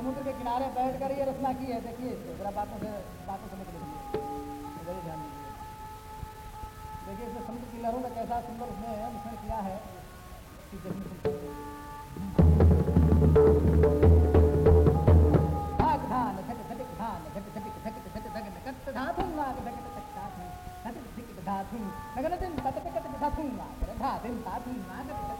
समुद्र के किनारे बैठ कर ये रचना की है, देखिए इसको, जरा बातों से बातों समझ लीजिए इधर ध्यान दीजिए। देखिए इसमें समुद्र की लहरों का कैसा सुंदर उसने मिश्रण किया है कि देखने से भाग धान घट घटिक धान घट घटिक घट घट धग नकत धातु नाग घट घट धातु घट धिक धातु नगन दिन तत तक धातु नाग धा दिन धातु नाग घट घट यंत्रणा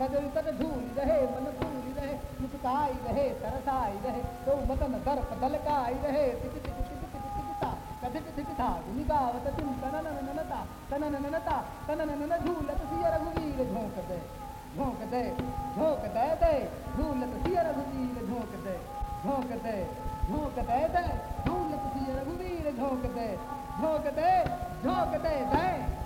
कदर तक झूल रहे, मन फूल रहे मुस्काई रहे, तरसाई रहे तो मदन दर्प दलकाई रहे टिक टिक टिक झोंक दे झोंक दे झोंक दे दे झूलत सिय रघुवीर झोंक दे झोंक दे झोंक दे दे झूलत सिय रघुवीर झोंक दे झोंक दे झोंक दे दे।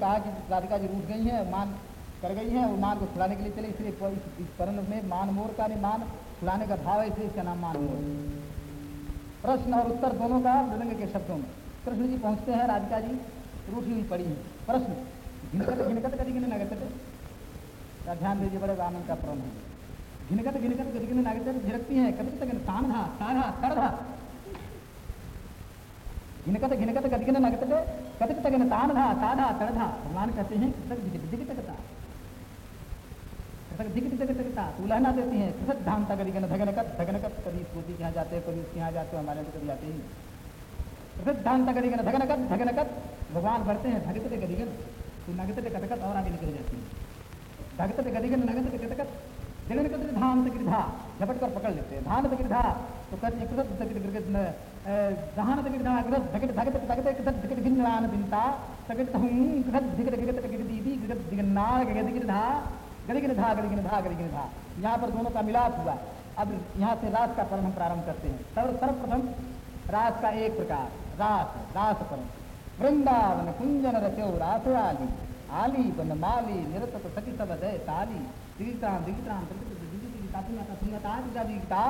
कहा कि राधिका जी रूठ गई हैं, मान कर गई हैं और मान को फुलाने के लिए चले। इसलिए इस परन में मान मोर का नहीं मान फुलाने का भाव है, इसलिए इसका नाम मान मोर। प्रश्न और उत्तर दोनों का मृदंग के शब्दों में। कृष्ण जी पहुँचते हैं, राधिका जी रूठी हुई पड़ी है। प्रश्न, घिनकट घिनकट कदिगिन नगचट ध्यान दीजिए, बड़े आनंद का प्रण है। घिनकट घिनकट कदिगिन नगत झिड़कती है, कभी तक तानधा ताढ़ा तरधा घिनकट घिनकट गदगिन नगत कटक तगन तानधा ताधा तड़धा भगवान कहते हैं कृतक दिगित दिगित तकता कृतक दिगित दिगित देती हैं कृतक धाम तगरिगन धगन कत धगन कत कभी स्मृति के यहाँ जाते हैं कभी उसके यहाँ जाते हो हमारे कभी जाते ही कृतक धाम तगरिगन धगन कत धगन कत भगवान भरते हैं धगित गदिगन तू नगत कतकत और आगे निकल जाती है धगत गदिगन नगत कतकत धगन कत धाम तगिरधा झपट कर पकड़ लेते हैं धाम तगिरधा तो कहते हैं गिरधा कृत धगट धगत धगत कृत धगट गिन्नान बिनता तगट हूँ कृत धिगट गिगट गिर दीदी गिगट दिगन्नार गगत गिरधा गड़ी गिरधा गड़ी गिरधा गड़ी गिरधा यहाँ पर दोनों का मिलाप हुआ अब यहाँ से रास का पर्व हम प्रारंभ करते हैं सर्व सर्वप्रथम रास का एक प्रकार रास रास पर्व वृंदावन कुंजन रचो रासराली आली बन माली निरत सखी सब जय ताली कातुनाथ संगतात गीता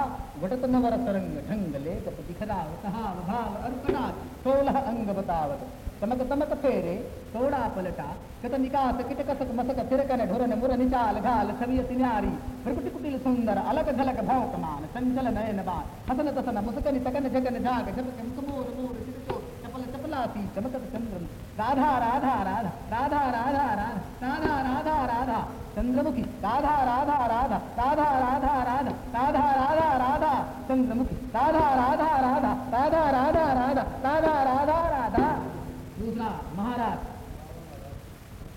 वटत नवर तरंग ढंग लेख पतिखदावत अभाव अर्पणात टोलह अंग बतावत तमक तमक फेरे तोड़ा पलटा, कत निकास किटक सत मसक तिरकन ढुरन, मुरन, चाल, घाल, छविय तिनारी भ्रकुटि कुटिल सुंदर अलक झलक भवक मान संचल नयन बान हसन, तसन, मुसकन, सकन जगन झाग झपक मुसमोर मोर चिरको चपल, चपलासी, चमकत चंद्र राधा राधा राधा राधा राधा राधा राधा राधा राधा चंद्रमुखी राधा राधा राधा राधा राधा राधा राधा राधा राधा चंद्रमुखी राधा राधा राधा राधा राधा राधा राधा राधा राधा दूसरा महाराज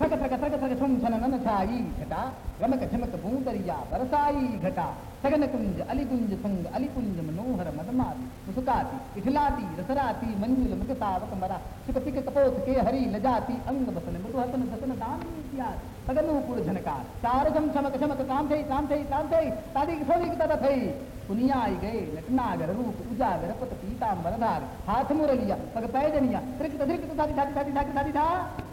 थक थक थक थक छुम छन छाई घटा रमक झमक भूतरिया बरसाई घटा सगन कुंज अलिकुंज संग अलिकुंज मनोहर मदमाति मुसुकाती इठलाती रसराती मंजुल मुकतावक मरा सुख पिक कपोत के हरी लजाती अंग बसन मृदु हसन सतन दान तदनु कुल झनकार तारगम चमक चमक काम थे काम थे काम थे तादिक थोड़ी की तरह थई पुनिया आई गए लटनागर रूप उजागर पत पीता मरधार हाथ मुर लिया पग पैदनिया त्रिक त्रिक त थारी थारी थारी थारी थारी था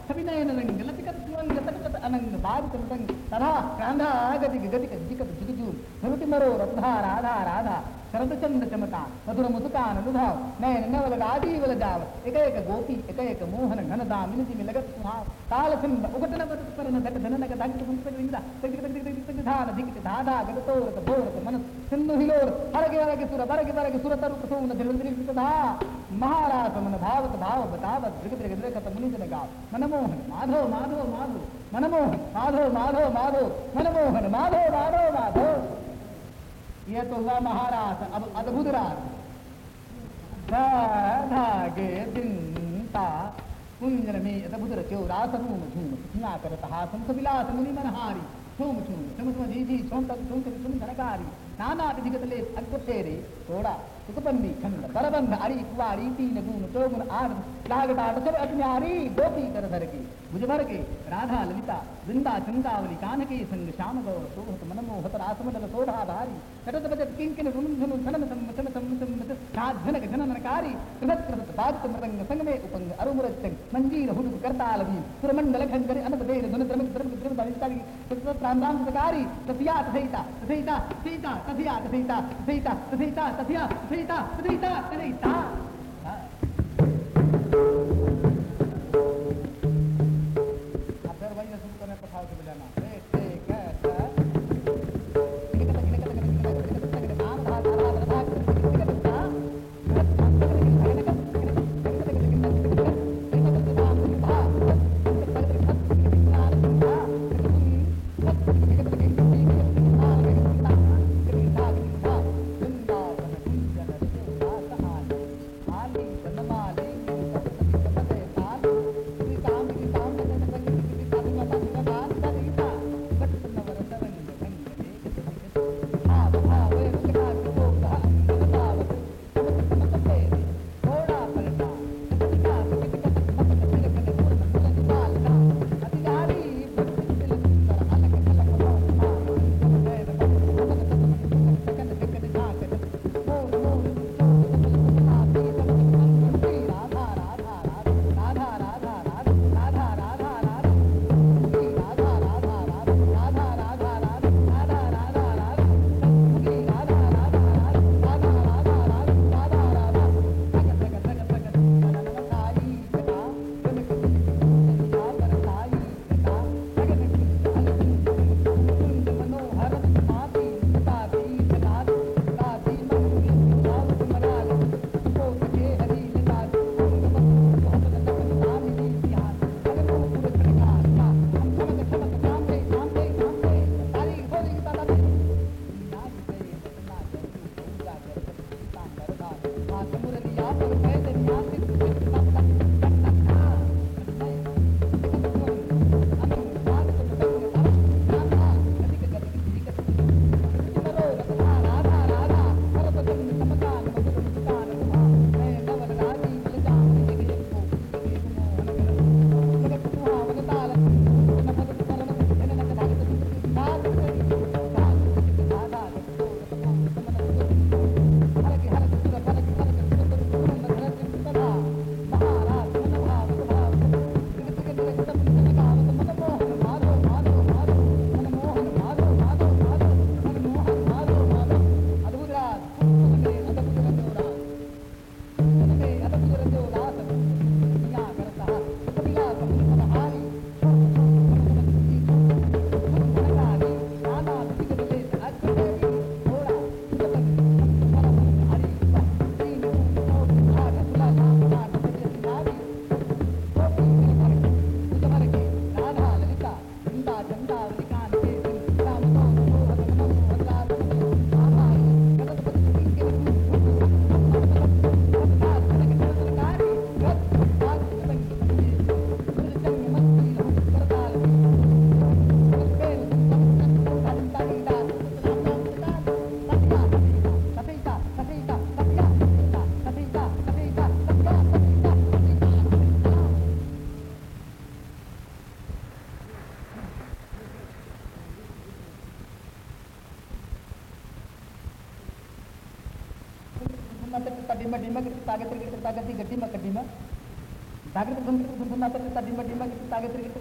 सभी नयन रंग गलत कर तुम गत अनंग बाद तुम रंग कांधा गति गति गति गति मरुति मरो रत्धा राधा राधा සරදචන්ද චමකාන මధుර මුතුකාන නුභාව නයන නවල ආදී වල දාව එක එක ගෝපී එක එක මෝහන ඝන දා මිනිති මිලග සුහා කාලකම් උගතන බත කරන දඩ දනනක දාක්ක හුම්පෙල විඳ තග තග තග තග ධාන දික්ක දාදා ගඩතෝරක බෝරක මන සින්දු හිලෝර හරගේ හරගේ සුර බරගේ බරගේ සුර තරු සෝන දෙලඳිරි සදා මහාරාස මන භාවත භාව බතාව දෘග දෘග දෘග තමුනි දනගා මනමෝහන මාධව මාධව මාධව මනමෝහන මාධව මාධව මාධව මනමෝහන මාධව මාධව මාධව यह तो हुआ महारास अब अद्भुत रास धागे दिनता कुंजन में अद्भुत रचो रास रूम झूम सुना करत हासम विलास मुनि मनहारी। झूम झूम, झुम झुम, जी जी, झूम तक झूम तक झूम, धनकारी। नाना विधिगत ले अग्गतेरे थोड़ा सुतपन्नी खंड बलबंध अड़ी कुआरी तीन गुण, चौगुण आठ लागटाट सब अज्ञारी, गोपी कर धर के। भुज भर के राधा, ललिता, वृंदा, चंदावली कान के संग श्याम गौर शोभत मनमोहत संग मंजीर सकारी तथिया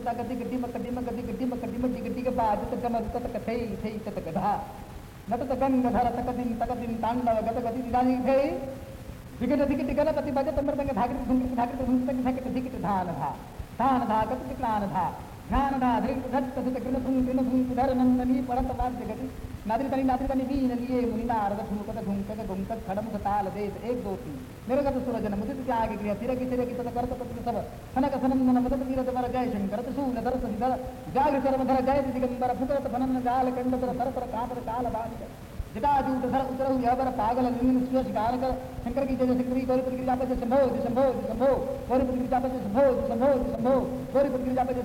चिंता करती गड्डी मकड्डी मकड्डी गड्डी मकड्डी मड्डी गड्डी के बाद तक गम तक तक थे थे तक गधा न तक गंग धर तक दिन तक दिन तांडव गत गति दिदानी थे विकट अधिक टिकन पति बाजे तंबर तंग धागित धुंगित धागित धुंगित धागित अधिक धान धा धान धा गत क्लान धा ध्यान धा धृत धत धत गृण धुंग गृण धुंग धर नंदनी परत वाद्य गति नादरी तनी भी नलिए मुनि नारद ठुमकत घुमकत घुमकत खड़म ताल दे एक, दो, तीन। निर्गत सुरजन मुदित त्याग क्रिया तिरकि तिरकि तत करत पति सब खनक सनंदन मदत तीरत वर जय शंकर सूल दरस धर जाग चरम धर जय दिगंबर, फुकरत, फनन जाल कंड तर तर तर कातर, काल बालिक जटाजूट धर उतरहु यबर पागल निन्न सुयश गान कर। शंकर की जय शंकरी गौरी पति गिरिजा पति शंभो शंभो। शंभो गौरी पति गिरिजा पति शंभो शंभो। शंभो गौरी पति गिरिजा पति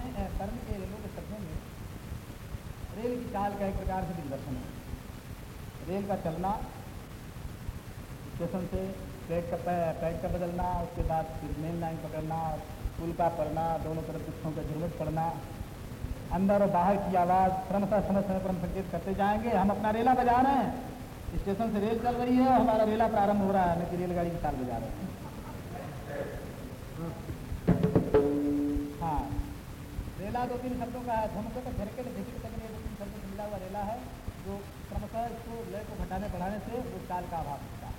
करने कर्म के रेलों के शब्दों में रेल की चाल का एक प्रकार से दिग्दर्शन है। रेल का चलना, स्टेशन से ट्रैक का ट्रैक का बदलना, उसके बाद फिर मेन लाइन पकड़ना, पुल का पड़ना, दोनों तरफ़ वृक्षों का झुरमुट पड़ना, अंदर और बाहर की आवाज़ क्रमशः, समय समय पर हम संकेत करते जाएँगे। हम अपना रेला बजा रहे हैं। स्टेशन से रेल चल रही है हमारा रेला प्रारंभ हो रहा है लेकिन रेलगाड़ी की चाल बजा रहे हैं। रेला दो तीन शब्दों का है धमको तो झरके झिकट तक दो तीन शब्दों मिला हुआ रेला है, जो क्रमशः इसको लय को घटाने, बढ़ाने से उस काल का अभाव होता है।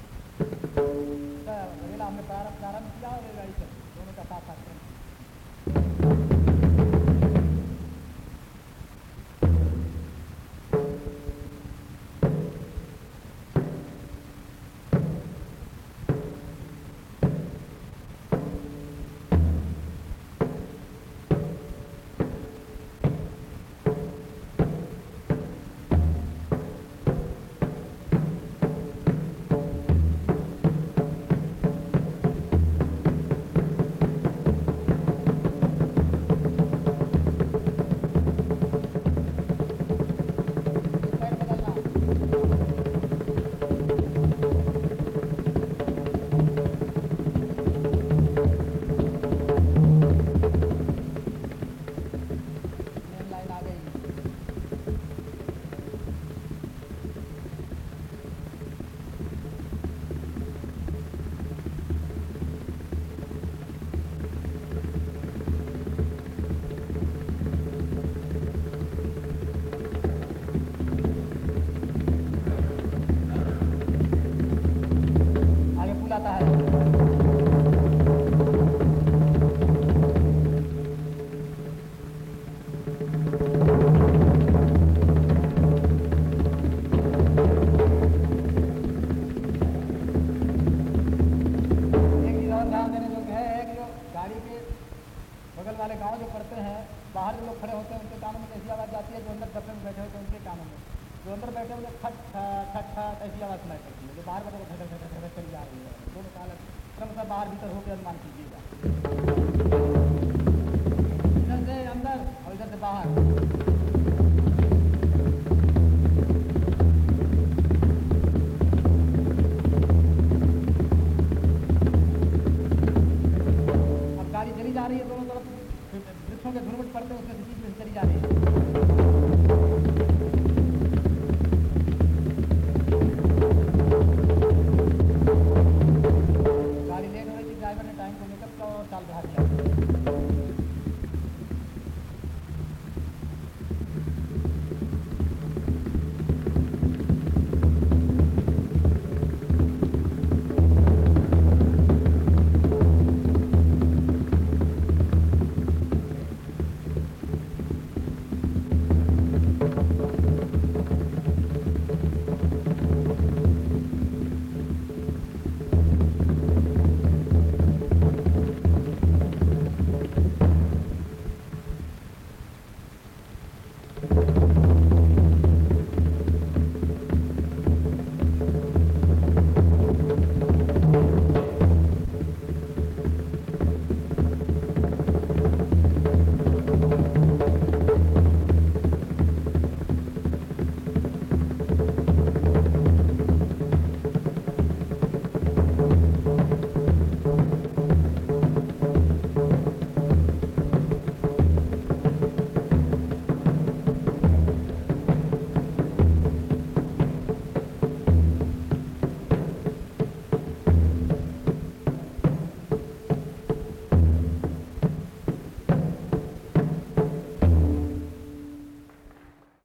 रेला हमने प्रारंभ प्रारंभ किया और चल। दोनों का साथ साथ